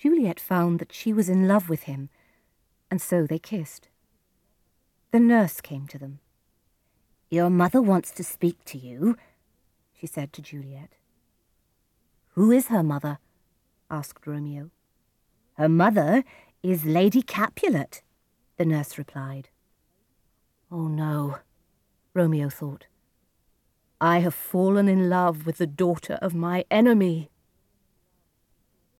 Juliet found that she was in love with him, and so they kissed. The nurse came to them. Your mother wants to speak to you, she said to Juliet. Who is her mother? asked Romeo. Her mother is Lady Capulet, the nurse replied. Oh no, Romeo thought. I have fallen in love with the daughter of my enemy.